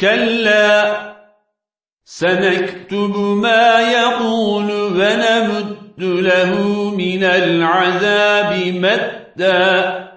كلا سنكتب ما يقول ونمد له من العذاب مدا.